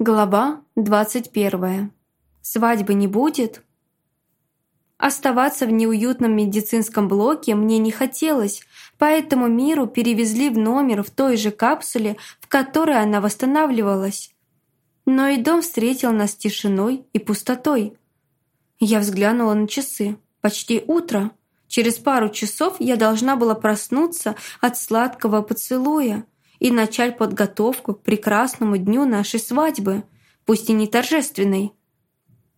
Глава 21. Свадьбы не будет? Оставаться в неуютном медицинском блоке мне не хотелось, поэтому Миру перевезли в номер в той же капсуле, в которой она восстанавливалась. Но и дом встретил нас тишиной и пустотой. Я взглянула на часы. Почти утро. Через пару часов я должна была проснуться от сладкого поцелуя – и начать подготовку к прекрасному дню нашей свадьбы, пусть и не торжественной.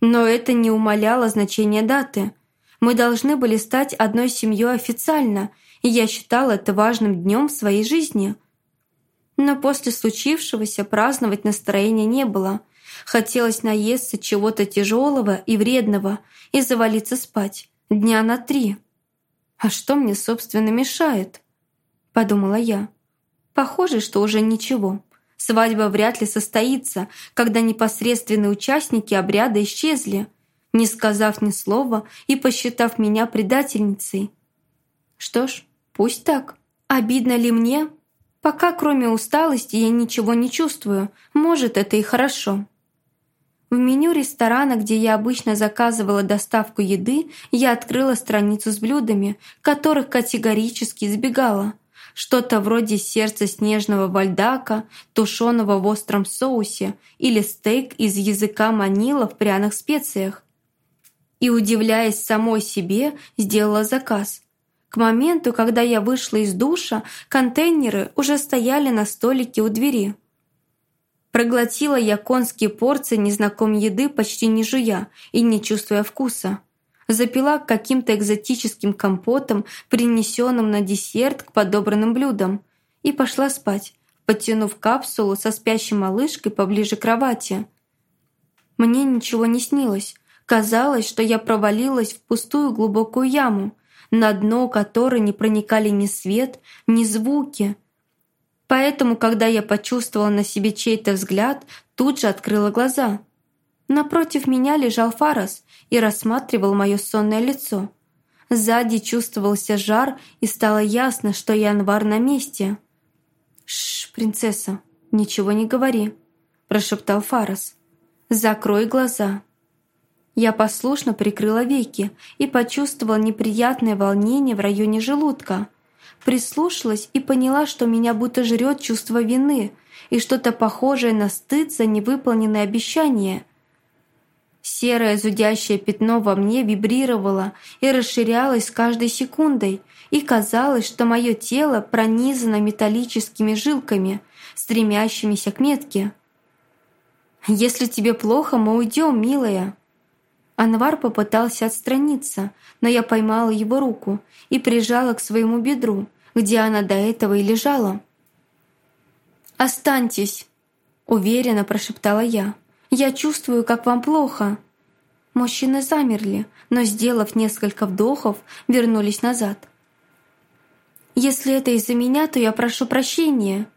Но это не умаляло значения даты. Мы должны были стать одной семьей официально, и я считала это важным днем в своей жизни. Но после случившегося праздновать настроения не было. Хотелось наесться чего-то тяжелого и вредного и завалиться спать дня на три. «А что мне, собственно, мешает?» – подумала я. Похоже, что уже ничего. Свадьба вряд ли состоится, когда непосредственные участники обряда исчезли, не сказав ни слова и посчитав меня предательницей. Что ж, пусть так. Обидно ли мне? Пока кроме усталости я ничего не чувствую, может, это и хорошо. В меню ресторана, где я обычно заказывала доставку еды, я открыла страницу с блюдами, которых категорически избегала. Что-то вроде сердца снежного вальдака, тушеного в остром соусе или стейк из языка манила в пряных специях. И, удивляясь самой себе, сделала заказ. К моменту, когда я вышла из душа, контейнеры уже стояли на столике у двери. Проглотила я конские порции незнакомой еды почти не жуя и не чувствуя вкуса запила каким-то экзотическим компотом, принесенным на десерт к подобранным блюдам, и пошла спать, подтянув капсулу со спящей малышкой поближе к кровати. Мне ничего не снилось. Казалось, что я провалилась в пустую глубокую яму, на дно которой не проникали ни свет, ни звуки. Поэтому, когда я почувствовала на себе чей-то взгляд, тут же открыла глаза. Напротив меня лежал Фарас и рассматривал мое сонное лицо. Сзади чувствовался жар, и стало ясно, что январь на месте. «Шш, принцесса, ничего не говори», – прошептал Фарас. «Закрой глаза». Я послушно прикрыла веки и почувствовала неприятное волнение в районе желудка. Прислушалась и поняла, что меня будто жрет чувство вины и что-то похожее на стыд за невыполненное обещание – Серое зудящее пятно во мне вибрировало и расширялось с каждой секундой, и казалось, что мое тело пронизано металлическими жилками, стремящимися к метке. «Если тебе плохо, мы уйдем, милая». Анвар попытался отстраниться, но я поймала его руку и прижала к своему бедру, где она до этого и лежала. «Останьтесь», — уверенно прошептала я. Я чувствую, как вам плохо». Мужчины замерли, но, сделав несколько вдохов, вернулись назад. «Если это из-за меня, то я прошу прощения».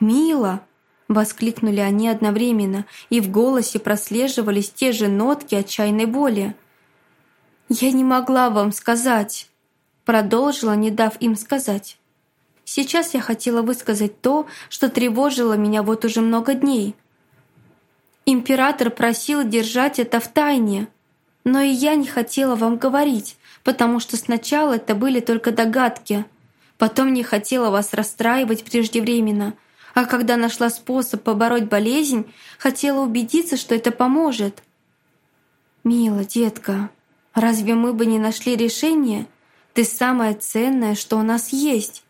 «Мила!» — воскликнули они одновременно, и в голосе прослеживались те же нотки отчаянной боли. «Я не могла вам сказать», — продолжила, не дав им сказать. «Сейчас я хотела высказать то, что тревожило меня вот уже много дней». Император просил держать это в тайне. Но и я не хотела вам говорить, потому что сначала это были только догадки. Потом не хотела вас расстраивать преждевременно. А когда нашла способ побороть болезнь, хотела убедиться, что это поможет. «Мила, детка, разве мы бы не нашли решение? Ты самое ценное, что у нас есть.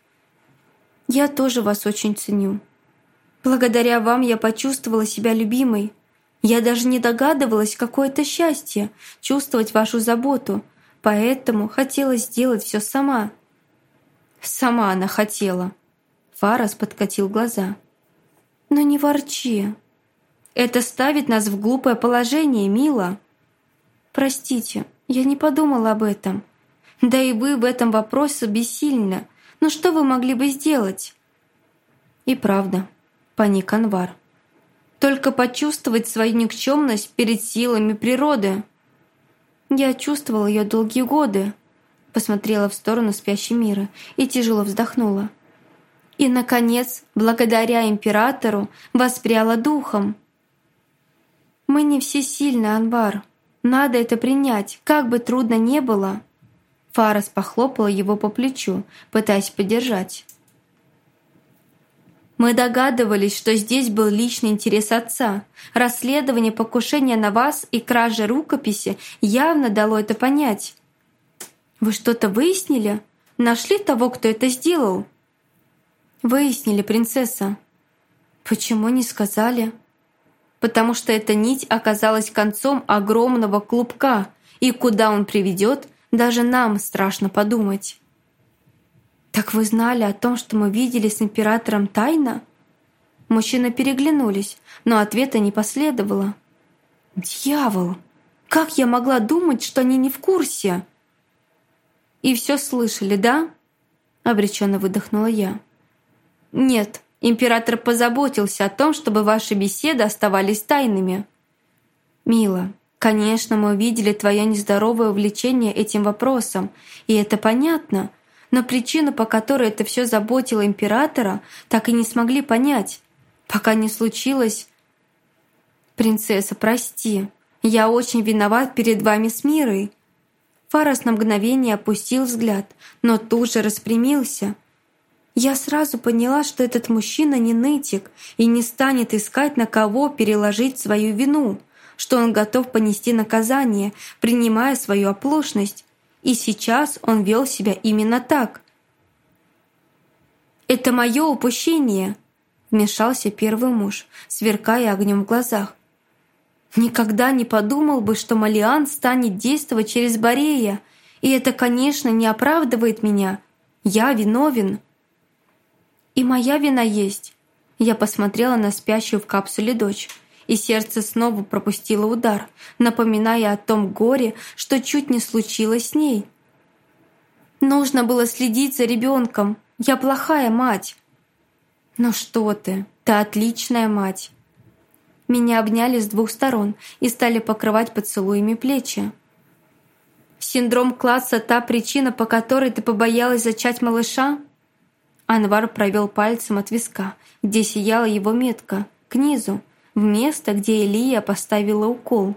Я тоже вас очень ценю. Благодаря вам я почувствовала себя любимой, я даже не догадывалась, какое это счастье чувствовать вашу заботу, поэтому хотела сделать все сама». «Сама она хотела». Фарас подкатил глаза. «Но не ворчи. Это ставит нас в глупое положение, мила». «Простите, я не подумала об этом. Да и вы в этом вопросе бессильны. Но что вы могли бы сделать?» «И правда», — паник Анвар. Только почувствовать свою никчемность перед силами природы. Я чувствовала ее долгие годы. Посмотрела в сторону спящей мира и тяжело вздохнула. И, наконец, благодаря императору, воспряла духом. «Мы не всесильны, Анвар. Надо это принять, как бы трудно не было». Фарас похлопала его по плечу, пытаясь поддержать. Мы догадывались, что здесь был личный интерес отца. Расследование покушения на вас и кражи рукописи явно дало это понять. Вы что-то выяснили? Нашли того, кто это сделал? Выяснили, принцесса. Почему не сказали? Потому что эта нить оказалась концом огромного клубка, и куда он приведет, даже нам страшно подумать. «Так вы знали о том, что мы видели с императором тайно?» Мужчины переглянулись, но ответа не последовало. «Дьявол! Как я могла думать, что они не в курсе?» «И все слышали, да?» Обреченно выдохнула я. «Нет, император позаботился о том, чтобы ваши беседы оставались тайными». «Мила, конечно, мы увидели твое нездоровое увлечение этим вопросом, и это понятно, но причину, по которой это все заботило императора, так и не смогли понять, пока не случилось... «Принцесса, прости, я очень виноват перед вами с Мирой». Фарас на мгновение опустил взгляд, но тут же распрямился. Я сразу поняла, что этот мужчина не нытик и не станет искать, на кого переложить свою вину, что он готов понести наказание, принимая свою оплошность, и сейчас он вел себя именно так. «Это мое упущение», — вмешался первый муж, сверкая огнем в глазах. «Никогда не подумал бы, что Малиан станет действовать через Борея, и это, конечно, не оправдывает меня. Я виновен». «И моя вина есть». Я посмотрела на спящую в капсуле дочь и сердце снова пропустило удар, напоминая о том горе, что чуть не случилось с ней. Нужно было следить за ребенком. Я плохая мать. Ну что ты, ты отличная мать. Меня обняли с двух сторон и стали покрывать поцелуями плечи. Синдром класса – та причина, по которой ты побоялась зачать малыша? Анвар провел пальцем от виска, где сияла его метка, к низу, в место, где Элия поставила укол.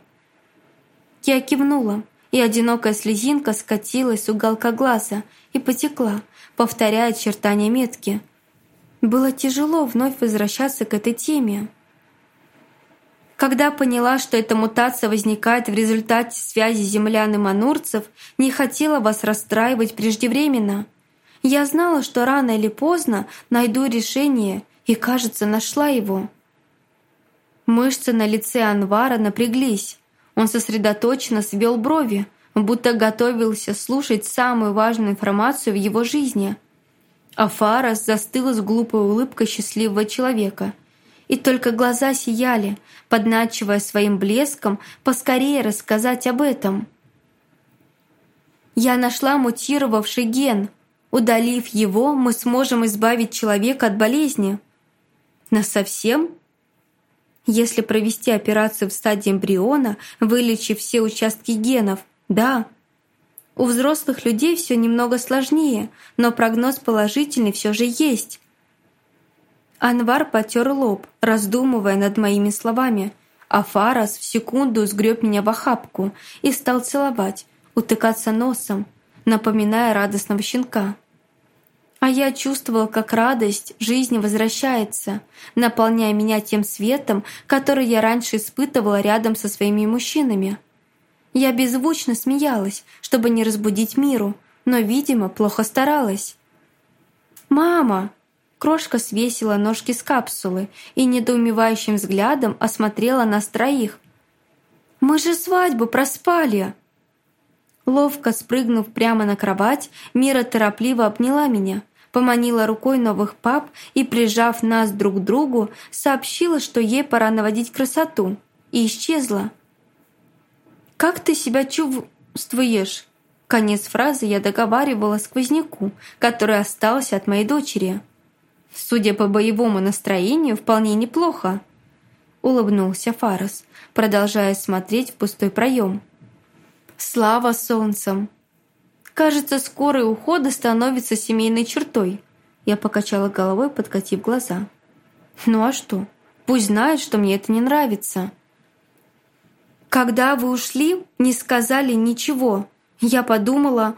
Я кивнула, и одинокая слезинка скатилась с уголка глаза и потекла, повторяя очертания метки. Было тяжело вновь возвращаться к этой теме. Когда поняла, что эта мутация возникает в результате связи землян и манурцев, не хотела вас расстраивать преждевременно. Я знала, что рано или поздно найду решение, и, кажется, нашла его. Мышцы на лице Анвара напряглись. Он сосредоточенно свел брови, будто готовился слушать самую важную информацию в его жизни. А Фарас застыл с глупой улыбкой счастливого человека. И только глаза сияли, подначивая своим блеском поскорее рассказать об этом. «Я нашла мутировавший ген. Удалив его, мы сможем избавить человека от болезни». «Насовсем?» Если провести операцию в стадии эмбриона, вылечив все участки генов, да. У взрослых людей все немного сложнее, но прогноз положительный все же есть. Анвар потер лоб, раздумывая над моими словами, а Фарас в секунду сгреб меня в охапку и стал целовать, утыкаться носом, напоминая радостного щенка. А я чувствовала, как радость жизни возвращается, наполняя меня тем светом, который я раньше испытывала рядом со своими мужчинами. Я беззвучно смеялась, чтобы не разбудить миру, но, видимо, плохо старалась. «Мама!» Крошка свесила ножки с капсулы и недоумевающим взглядом осмотрела нас троих. «Мы же свадьбу проспали!» Ловко спрыгнув прямо на кровать, Мира торопливо обняла меня – поманила рукой новых пап и, прижав нас друг к другу, сообщила, что ей пора наводить красоту, и исчезла. «Как ты себя чувствуешь?» Конец фразы я договаривала сквозняку, который остался от моей дочери. «Судя по боевому настроению, вполне неплохо», — улыбнулся Фарас, продолжая смотреть в пустой проем. «Слава солнцем! Кажется, скорый уход становится семейной чертой. Я покачала головой, подкатив глаза. Ну а что? Пусть знает, что мне это не нравится. Когда вы ушли, не сказали ничего. Я подумала...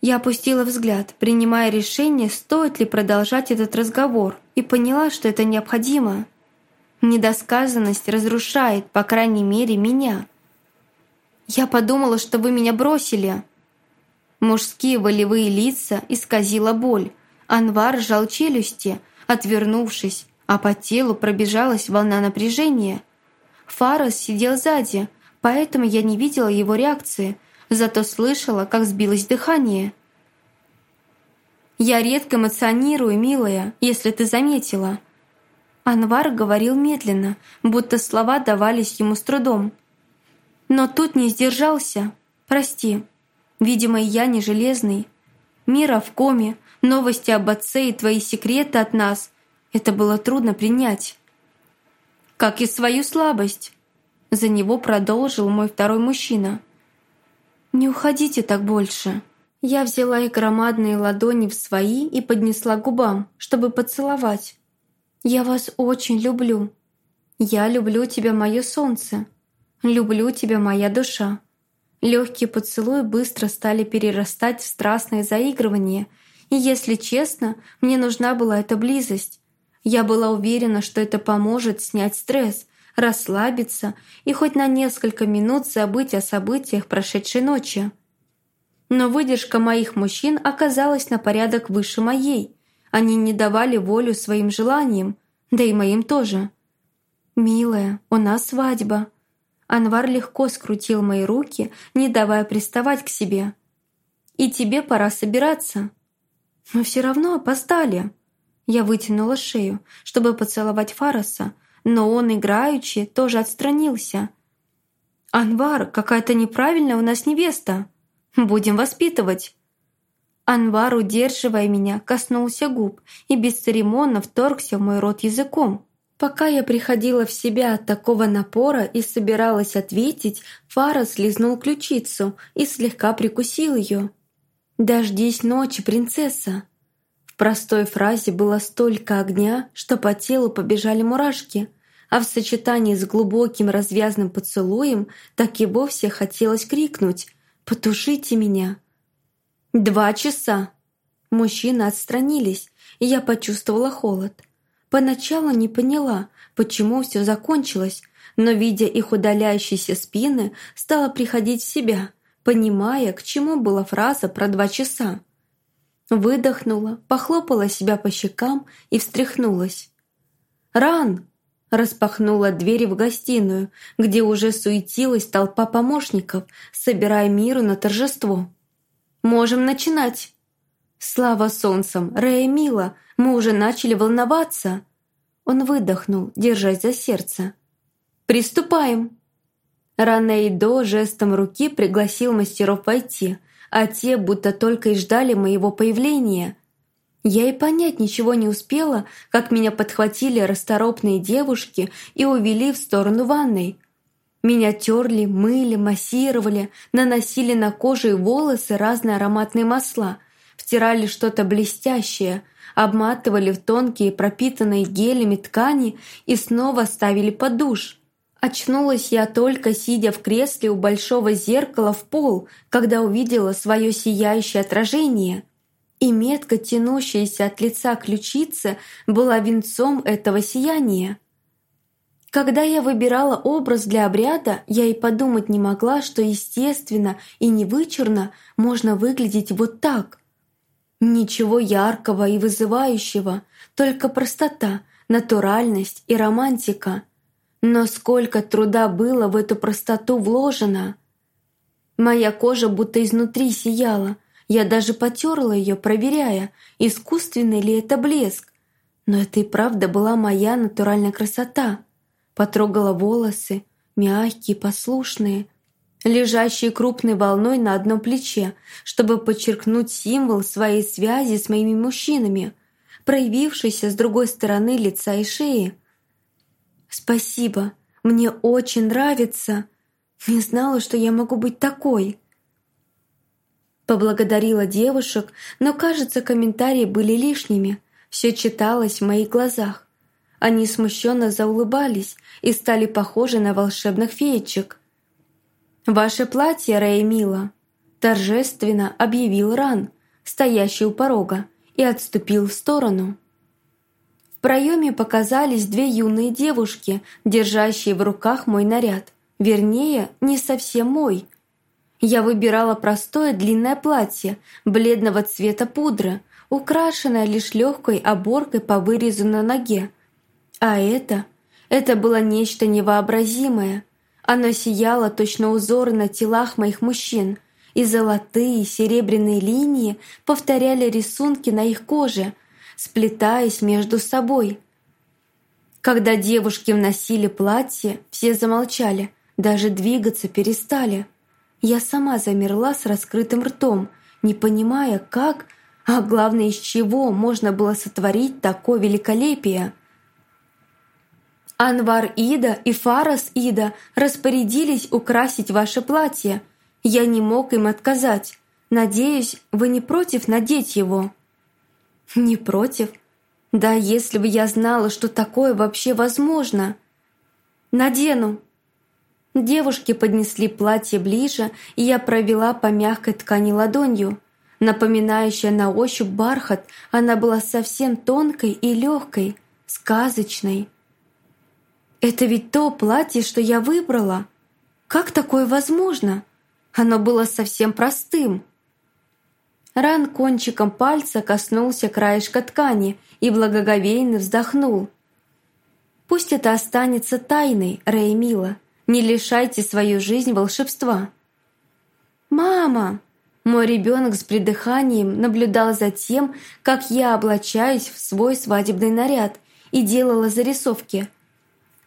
Я опустила взгляд, принимая решение, стоит ли продолжать этот разговор, и поняла, что это необходимо. Недосказанность разрушает, по крайней мере, меня. Я подумала, что вы меня бросили. Мужские волевые лица исказила боль. Анвар сжал челюсти, отвернувшись, а по телу пробежалась волна напряжения. Фарас сидел сзади, поэтому я не видела его реакции, зато слышала, как сбилось дыхание. «Я редко эмоционирую, милая, если ты заметила». Анвар говорил медленно, будто слова давались ему с трудом. «Но тут не сдержался. Прости. Видимо, я не железный. Мира в коме, новости об отце и твои секреты от нас. Это было трудно принять. Как и свою слабость. За него продолжил мой второй мужчина. «Не уходите так больше». Я взяла их громадные ладони в свои и поднесла губам, чтобы поцеловать. «Я вас очень люблю. Я люблю тебя, мое солнце. Люблю тебя, моя душа». Легкие поцелуи быстро стали перерастать в страстное заигрывание, и, если честно, мне нужна была эта близость. Я была уверена, что это поможет снять стресс, расслабиться и хоть на несколько минут забыть о событиях прошедшей ночи. Но выдержка моих мужчин оказалась на порядок выше моей. Они не давали волю своим желаниям, да и моим тоже. «Милая, у нас свадьба», Анвар легко скрутил мои руки, не давая приставать к себе. «И тебе пора собираться». «Мы все равно опоздали». Я вытянула шею, чтобы поцеловать Фараса, но он, играючи, тоже отстранился. «Анвар, какая-то неправильная у нас невеста. Будем воспитывать». Анвар, удерживая меня, коснулся губ и бесцеремонно вторгся в мой рот языком. Пока я приходила в себя от такого напора и собиралась ответить, Фара слезнул ключицу и слегка прикусил ее. «Дождись ночи, принцесса!» В простой фразе было столько огня, что по телу побежали мурашки, а в сочетании с глубоким развязным поцелуем так и вовсе хотелось крикнуть «Потушите меня!» «Два часа!» Мужчины отстранились, и я почувствовала холод – Поначалу не поняла, почему все закончилось, но, видя их удаляющиеся спины, стала приходить в себя, понимая, к чему была фраза про два часа. Выдохнула, похлопала себя по щекам и встряхнулась. «Ран!» распахнула двери в гостиную, где уже суетилась толпа помощников, собирая миру на торжество. «Можем начинать!» «Слава солнцам! Рэя Мила! Мы уже начали волноваться!» Он выдохнул, держась за сердце. «Приступаем!» Ранейдо жестом руки пригласил мастеров войти, а те будто только и ждали моего появления. Я и понять ничего не успела, как меня подхватили расторопные девушки и увели в сторону ванной. Меня терли, мыли, массировали, наносили на кожу и волосы разные ароматные масла, втирали что-то блестящее – обматывали в тонкие пропитанные гелями ткани и снова ставили под душ. Очнулась я только, сидя в кресле у большого зеркала в пол, когда увидела свое сияющее отражение. И метка, тянущаяся от лица ключицы, была венцом этого сияния. Когда я выбирала образ для обряда, я и подумать не могла, что естественно и невычурно можно выглядеть вот так – Ничего яркого и вызывающего, только простота, натуральность и романтика. Но сколько труда было в эту простоту вложено. Моя кожа будто изнутри сияла, я даже потерла ее, проверяя, искусственный ли это блеск. Но это и правда была моя натуральная красота. Потрогала волосы, мягкие, послушные, лежащие крупной волной на одном плече, чтобы подчеркнуть символ своей связи с моими мужчинами, проявившийся с другой стороны лица и шеи. «Спасибо, мне очень нравится. Не знала, что я могу быть такой». Поблагодарила девушек, но, кажется, комментарии были лишними. Все читалось в моих глазах. Они смущенно заулыбались и стали похожи на волшебных феечек. «Ваше платье, Реймила!» торжественно объявил Ран, стоящий у порога, и отступил в сторону. В проеме показались две юные девушки, держащие в руках мой наряд. Вернее, не совсем мой. Я выбирала простое длинное платье, бледного цвета пудры, украшенное лишь легкой оборкой по вырезу на ноге. А это... Это было нечто невообразимое. Оно сияло точно узоры на телах моих мужчин, и золотые серебряные линии повторяли рисунки на их коже, сплетаясь между собой. Когда девушки вносили платье, все замолчали, даже двигаться перестали. Я сама замерла с раскрытым ртом, не понимая, как, а главное, из чего можно было сотворить такое великолепие. Анвар Ида и Фарас Ида распорядились украсить ваше платье – я не мог им отказать. Надеюсь, вы не против надеть его?» «Не против? Да если бы я знала, что такое вообще возможно!» «Надену!» Девушки поднесли платье ближе, и я провела по мягкой ткани ладонью. Напоминающая на ощупь бархат, она была совсем тонкой и легкой, сказочной. «Это ведь то платье, что я выбрала! Как такое возможно?» Оно было совсем простым. Ран кончиком пальца коснулся краешка ткани и благоговейно вздохнул. «Пусть это останется тайной, Реймила. Не лишайте свою жизнь волшебства». «Мама!» Мой ребенок с придыханием наблюдал за тем, как я облачаюсь в свой свадебный наряд и делала зарисовки –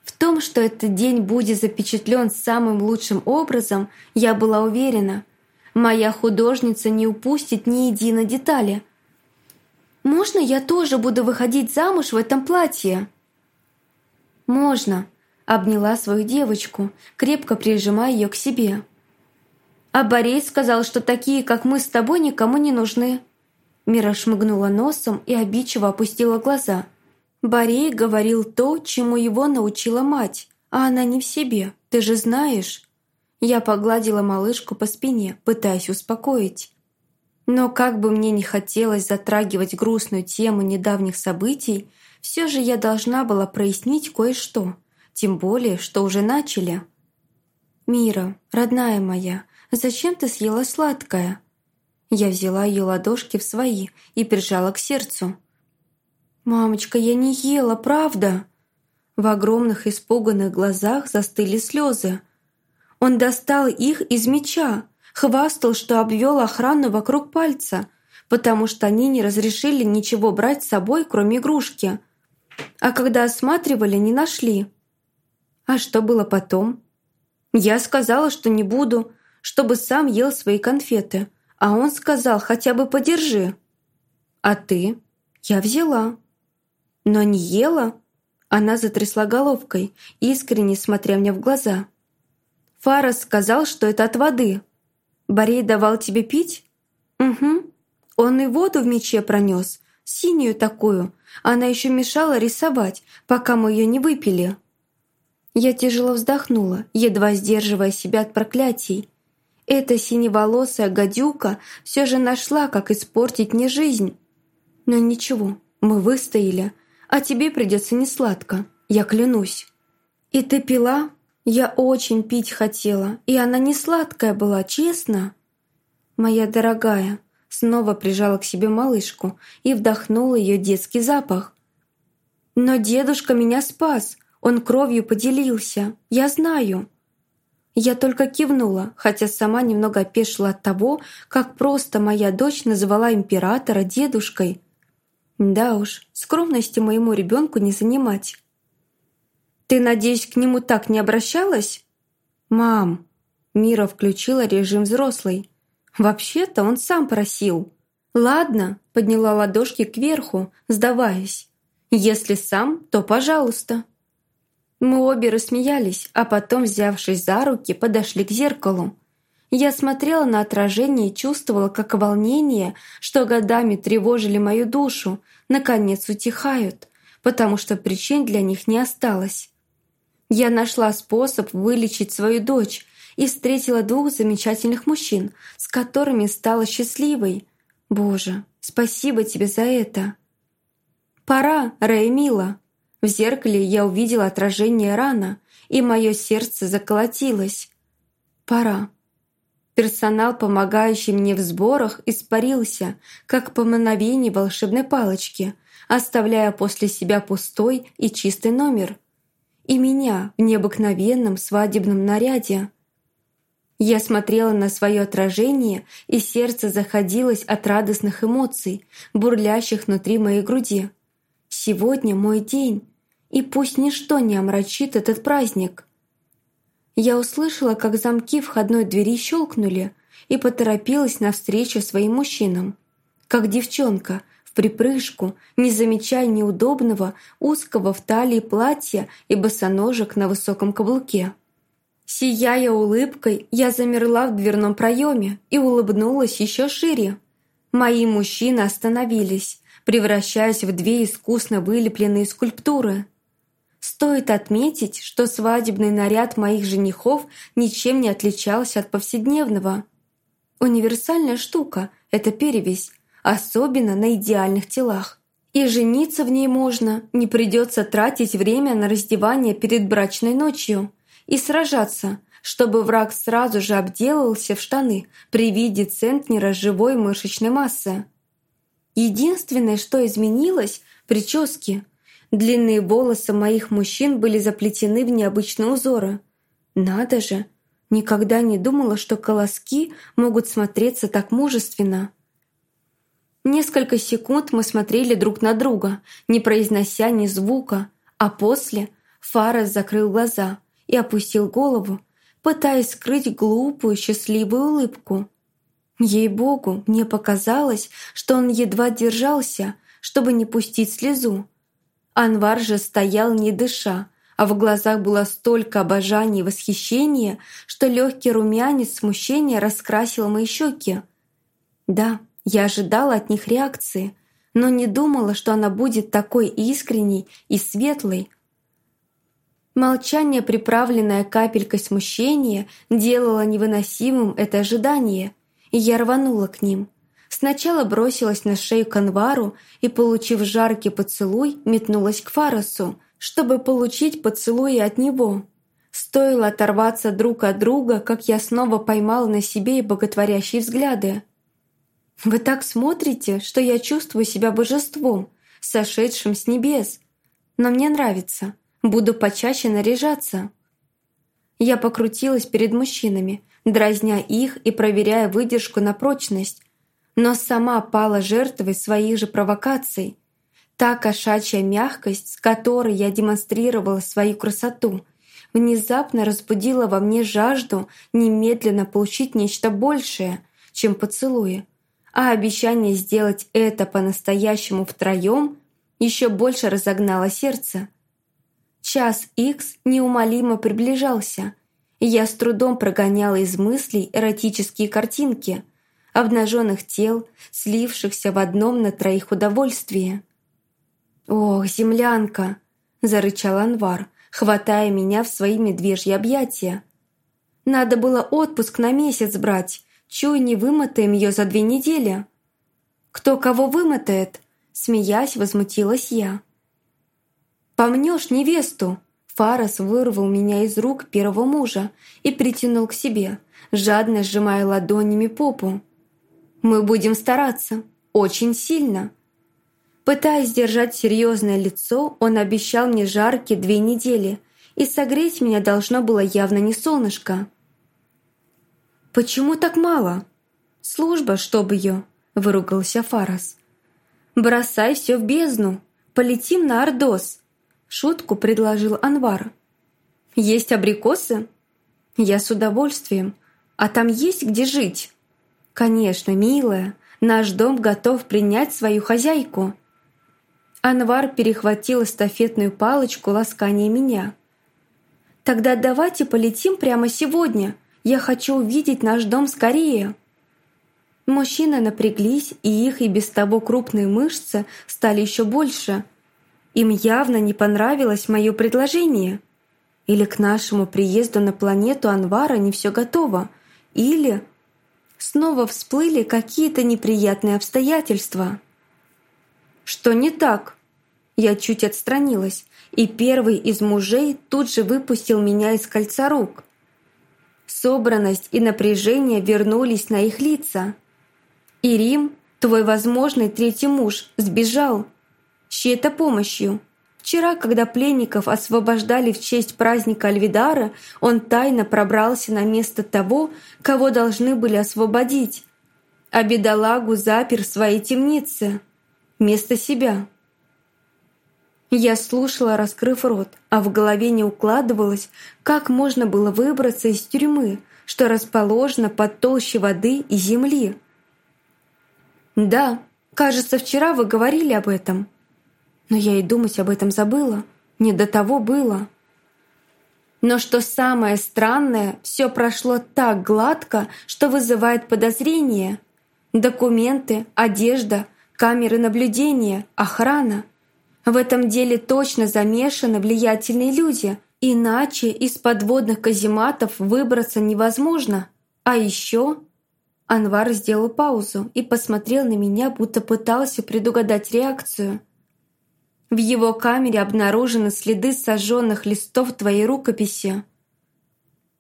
в том, что этот день будет запечатлен самым лучшим образом, я была уверена. Моя художница не упустит ни единой детали. «Можно я тоже буду выходить замуж в этом платье?» «Можно», — обняла свою девочку, крепко прижимая ее к себе. «А Борис сказал, что такие, как мы с тобой, никому не нужны». Мира шмыгнула носом и обидчиво опустила глаза — Борей говорил то, чему его научила мать, а она не в себе, ты же знаешь. Я погладила малышку по спине, пытаясь успокоить. Но как бы мне ни хотелось затрагивать грустную тему недавних событий, все же я должна была прояснить кое-что, тем более, что уже начали. «Мира, родная моя, зачем ты съела сладкое?» Я взяла ее ладошки в свои и прижала к сердцу. «Мамочка, я не ела, правда?» В огромных испуганных глазах застыли слезы. Он достал их из меча, хвастал, что обвел охрану вокруг пальца, потому что они не разрешили ничего брать с собой, кроме игрушки. А когда осматривали, не нашли. А что было потом? Я сказала, что не буду, чтобы сам ел свои конфеты, а он сказал, хотя бы подержи. А ты? Я взяла. «Но не ела?» Она затрясла головкой, искренне смотря мне в глаза. «Фарас сказал, что это от воды. Борей давал тебе пить?» «Угу. Он и воду в мече пронес, синюю такую. Она еще мешала рисовать, пока мы ее не выпили». Я тяжело вздохнула, едва сдерживая себя от проклятий. Эта синеволосая гадюка все же нашла, как испортить мне жизнь. Но ничего, мы выстояли, а тебе придется несладко, я клянусь». «И ты пила?» «Я очень пить хотела, и она не сладкая была, честно?» «Моя дорогая», снова прижала к себе малышку и вдохнула ее детский запах. «Но дедушка меня спас, он кровью поделился, я знаю». Я только кивнула, хотя сама немного опешила от того, как просто моя дочь называла императора дедушкой – да уж, скромности моему ребенку не занимать. «Ты, надеюсь, к нему так не обращалась?» «Мам!» Мира включила режим взрослый. «Вообще-то он сам просил». «Ладно», — подняла ладошки кверху, сдаваясь. «Если сам, то пожалуйста». Мы обе рассмеялись, а потом, взявшись за руки, подошли к зеркалу. Я смотрела на отражение и чувствовала, как волнение, что годами тревожили мою душу, наконец утихают, потому что причин для них не осталось. Я нашла способ вылечить свою дочь и встретила двух замечательных мужчин, с которыми стала счастливой. Боже, спасибо тебе за это. Пора, Реймила. В зеркале я увидела отражение рана, и мое сердце заколотилось. Пора. Персонал, помогающий мне в сборах, испарился, как по мановению волшебной палочки, оставляя после себя пустой и чистый номер. И меня в необыкновенном свадебном наряде. Я смотрела на свое отражение, и сердце заходилось от радостных эмоций, бурлящих внутри моей груди. Сегодня мой день, и пусть ничто не омрачит этот праздник. Я услышала, как замки входной двери щелкнули, и поторопилась навстречу своим мужчинам. Как девчонка, в припрыжку, не замечая неудобного, узкого в талии платья и босоножек на высоком каблуке. Сияя улыбкой, я замерла в дверном проеме и улыбнулась еще шире. Мои мужчины остановились, превращаясь в две искусно вылепленные скульптуры. Стоит отметить, что свадебный наряд моих женихов ничем не отличался от повседневного. Универсальная штука – это перевесь, особенно на идеальных телах. И жениться в ней можно, не придется тратить время на раздевание перед брачной ночью и сражаться, чтобы враг сразу же обделался в штаны при виде центнера живой мышечной массы. Единственное, что изменилось – прически. Длинные волосы моих мужчин были заплетены в необычные узоры. Надо же! Никогда не думала, что колоски могут смотреться так мужественно. Несколько секунд мы смотрели друг на друга, не произнося ни звука, а после Фарас закрыл глаза – и опустил голову, пытаясь скрыть глупую счастливую улыбку. Ей-богу, мне показалось, что он едва держался, чтобы не пустить слезу. Анвар же стоял не дыша, а в глазах было столько обожания и восхищения, что легкий румянец смущения раскрасил мои щеки. Да, я ожидала от них реакции, но не думала, что она будет такой искренней и светлой, Молчание, приправленное капелькой смущения, делало невыносимым это ожидание, и я рванула к ним. Сначала бросилась на шею Канвару и, получив жаркий поцелуй, метнулась к Фарасу, чтобы получить поцелуи от него. Стоило оторваться друг от друга, как я снова поймал на себе и боготворящие взгляды. «Вы так смотрите, что я чувствую себя божеством, сошедшим с небес. Но мне нравится. Буду почаще наряжаться. Я покрутилась перед мужчинами, дразня их и проверяя выдержку на прочность, но сама пала жертвой своих же провокаций. Та кошачья мягкость, с которой я демонстрировала свою красоту, внезапно разбудила во мне жажду немедленно получить нечто большее, чем поцелуи, а обещание сделать это по-настоящему втроем еще больше разогнало сердце. Час Икс неумолимо приближался, и я с трудом прогоняла из мыслей эротические картинки обнаженных тел, слившихся в одном на троих удовольствии. «Ох, землянка!» – зарычал Анвар, хватая меня в свои медвежьи объятия. «Надо было отпуск на месяц брать, чую, не вымотаем ее за две недели». «Кто кого вымотает?» – смеясь, возмутилась я. «Помнешь невесту!» Фарас вырвал меня из рук первого мужа и притянул к себе, жадно сжимая ладонями попу. «Мы будем стараться. Очень сильно». Пытаясь держать серьезное лицо, он обещал мне жаркие две недели, и согреть меня должно было явно не солнышко. «Почему так мало?» «Служба, чтоб ее», — выругался Фарас. «Бросай все в бездну. Полетим на Ордос. Шутку предложил Анвар. «Есть абрикосы?» «Я с удовольствием. А там есть где жить?» «Конечно, милая. Наш дом готов принять свою хозяйку». Анвар перехватил эстафетную палочку ласкания меня. «Тогда давайте полетим прямо сегодня. Я хочу увидеть наш дом скорее». Мужчины напряглись, и их и без того крупные мышцы стали еще больше – Им явно не понравилось мое предложение. Или к нашему приезду на планету Анвара не все готово. Или снова всплыли какие-то неприятные обстоятельства. Что не так? Я чуть отстранилась, и первый из мужей тут же выпустил меня из кольца рук. Собранность и напряжение вернулись на их лица. И Рим, твой возможный третий муж, сбежал. Чьей-то помощью. Вчера, когда пленников освобождали в честь праздника Альвидара, он тайно пробрался на место того, кого должны были освободить. А бедолагу запер в своей темнице. Место себя. Я слушала, раскрыв рот, а в голове не укладывалось, как можно было выбраться из тюрьмы, что расположено под толще воды и земли. «Да, кажется, вчера вы говорили об этом. Но я и думать об этом забыла. Не до того было». Но что самое странное, все прошло так гладко, что вызывает подозрение. Документы, одежда, камеры наблюдения, охрана — в этом деле точно замешаны влиятельные люди, иначе из подводных казематов выбраться невозможно. А еще... Анвар сделал паузу и посмотрел на меня, будто пытался предугадать реакцию. В его камере обнаружены следы сожженных листов твоей рукописи.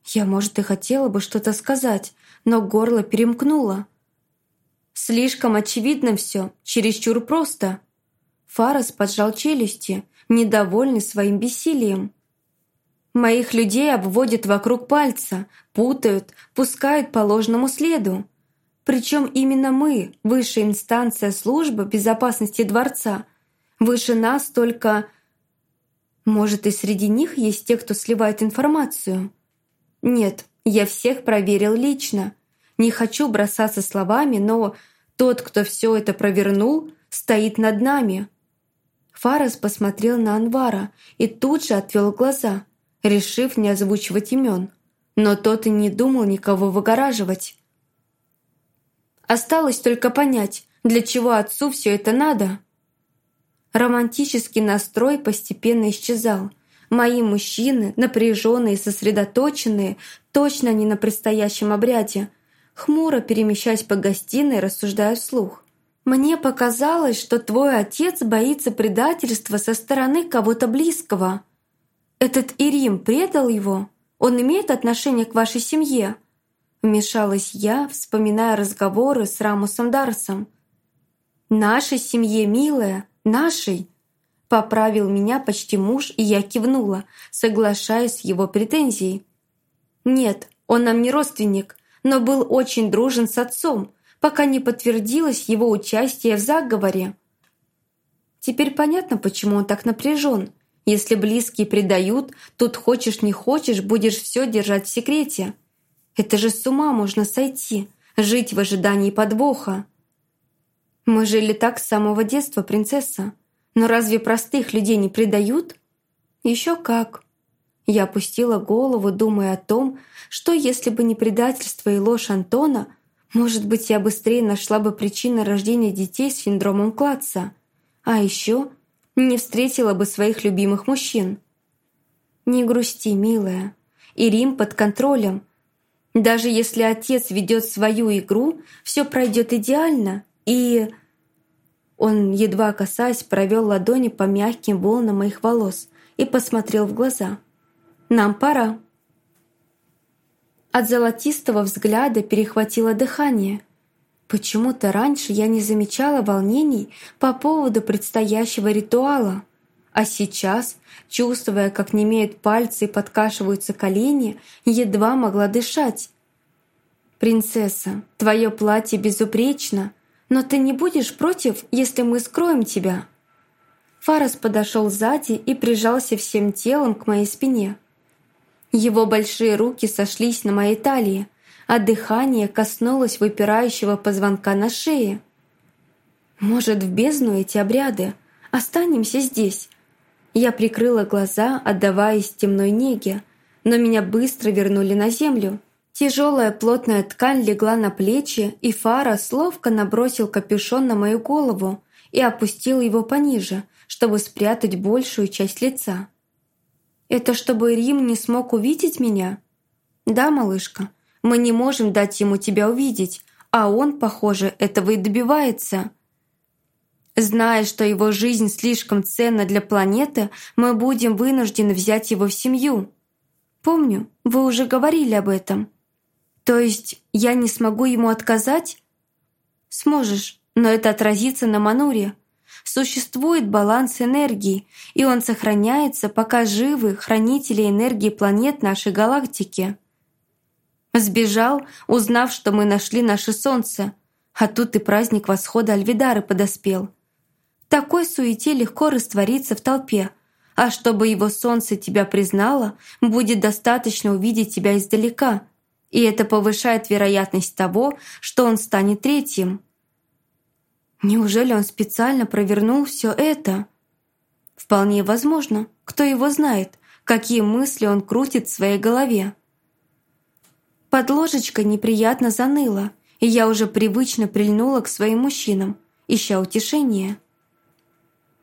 Я, может, и хотела бы что-то сказать, но горло перемкнуло. Слишком очевидно все, чересчур просто. Фарас поджал челюсти, недовольный своим бессилием. «Моих людей обводят вокруг пальца, путают, пускают по ложному следу. Причем именно мы, высшая инстанция службы безопасности дворца, выше нас только... Может, и среди них есть те, кто сливает информацию? Нет, я всех проверил лично. Не хочу бросаться словами, но тот, кто все это провернул, стоит над нами». Фарас посмотрел на Анвара и тут же отвел глаза, решив не озвучивать имен. Но тот и не думал никого выгораживать. Осталось только понять, для чего отцу все это надо. Романтический настрой постепенно исчезал. Мои мужчины, напряженные и сосредоточенные, точно не на предстоящем обряде, хмуро перемещаясь по гостиной, рассуждая вслух. Мне показалось, что твой отец боится предательства со стороны кого-то близкого. Этот Ирим предал его? Он имеет отношение к вашей семье?» Вмешалась я, вспоминая разговоры с Рамусом Дарсом. «Нашей семье, милая, нашей!» Поправил меня почти муж, и я кивнула, соглашаясь с его претензией. «Нет, он нам не родственник, но был очень дружен с отцом, пока не подтвердилось его участие в заговоре. Теперь понятно, почему он так напряжен. Если близкие предают, тут хочешь не хочешь, будешь все держать в секрете. Это же с ума можно сойти, жить в ожидании подвоха. Мы жили так с самого детства, принцесса. Но разве простых людей не предают? Еще как. Я опустила голову, думая о том, что если бы не предательство и ложь Антона, может быть, я быстрее нашла бы причины рождения детей с синдромом Клатца. А еще не встретила бы своих любимых мужчин. Не грусти, милая. И Рим под контролем. Даже если отец ведет свою игру, все пройдет идеально. И... Он, едва касаясь, провел ладони по мягким волнам моих волос и посмотрел в глаза. «Нам пора». От золотистого взгляда перехватило дыхание. Почему-то раньше я не замечала волнений по поводу предстоящего ритуала. А сейчас, чувствуя, как немеют пальцы и подкашиваются колени, едва могла дышать. «Принцесса, твое платье безупречно, но ты не будешь против, если мы скроем тебя?» Фарас подошел сзади и прижался всем телом к моей спине. Его большие руки сошлись на моей талии, а дыхание коснулось выпирающего позвонка на шее. «Может, в бездну эти обряды? Останемся здесь?» Я прикрыла глаза, отдаваясь темной неге, но меня быстро вернули на землю. Тяжелая плотная ткань легла на плечи, и Фара словко набросил капюшон на мою голову и опустил его пониже, чтобы спрятать большую часть лица. «Это чтобы Рим не смог увидеть меня?» «Да, малышка, мы не можем дать ему тебя увидеть, а он, похоже, этого и добивается». Зная, что его жизнь слишком ценна для планеты, мы будем вынуждены взять его в семью. Помню, вы уже говорили об этом. То есть я не смогу ему отказать? Сможешь, но это отразится на Мануре. Существует баланс энергии, и он сохраняется, пока живы хранители энергии планет нашей галактики. Сбежал, узнав, что мы нашли наше Солнце, а тут и праздник восхода Альвидары подоспел. В такой суете легко раствориться в толпе, а чтобы его солнце тебя признало, будет достаточно увидеть тебя издалека, и это повышает вероятность того, что он станет третьим. Неужели он специально провернул все это? Вполне возможно. Кто его знает, какие мысли он крутит в своей голове. Под ложечкой неприятно заныло, и я уже привычно прильнула к своим мужчинам, ища утешения.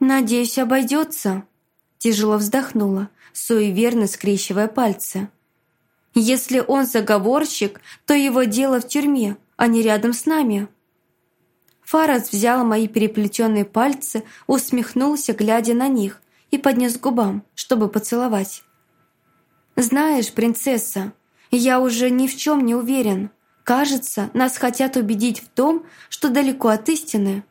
«Надеюсь, обойдется», — тяжело вздохнула, суеверно скрещивая пальцы. «Если он заговорщик, то его дело в тюрьме, а не рядом с нами». Фарас взял мои переплетенные пальцы, усмехнулся, глядя на них, и поднес губам, чтобы поцеловать. «Знаешь, принцесса, я уже ни в чем не уверен. Кажется, нас хотят убедить в том, что далеко от истины».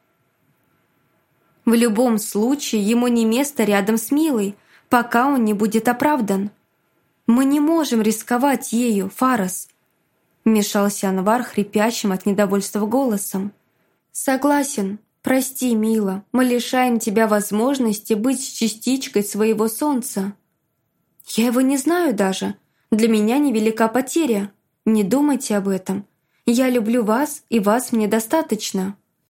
В любом случае ему не место рядом с Милой, пока он не будет оправдан. Мы не можем рисковать ею, Фарас. Вмешался Анвар хрипящим от недовольства голосом. Согласен. Прости, Мила, мы лишаем тебя возможности быть частичкой своего солнца. Я его не знаю даже. Для меня невелика потеря. Не думайте об этом. Я люблю вас, и вас мне достаточно.